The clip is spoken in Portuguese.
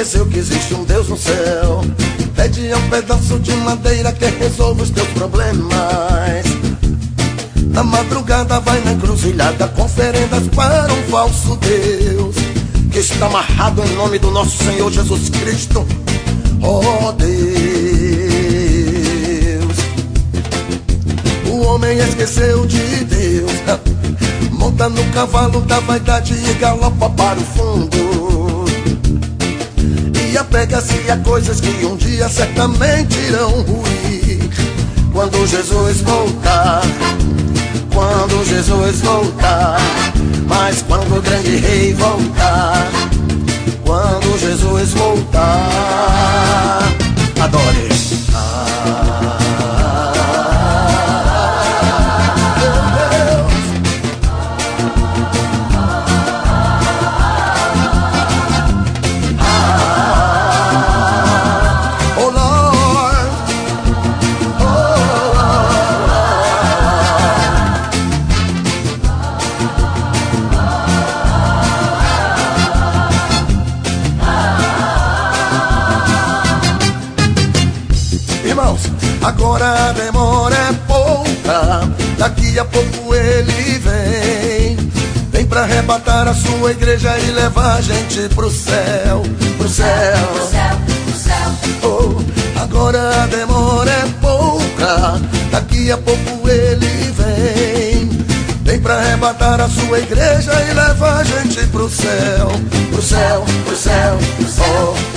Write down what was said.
Esqueceu que existe um Deus no céu. Pede um pedaço de madeira que resolva os teus problemas. Na madrugada vai na encruzilhada com oferendas para um falso Deus. Que está amarrado em nome do nosso Senhor Jesus Cristo. Oh Deus. O homem esqueceu de Deus. Monta no cavalo da vaidade e galopa para o fundo. E apega-se a coisas que um dia certamente irão ruir. Quando Jesus voltar, quando Jesus voltar, mas quando o grande rei voltar, quando Jesus voltar, adore. Oh agora a demora é pouca. Daqui a pouco ele vem. Vem pra arrebatar a sua igreja e levar a gente pro céu, pro céu. céu, pro céu. Oh, agora a demora é pouca. Daqui a pouco ele vem. Vem pra arrebatar a sua igreja e levar a gente pro céu, pro céu, pro céu. Oh, oh.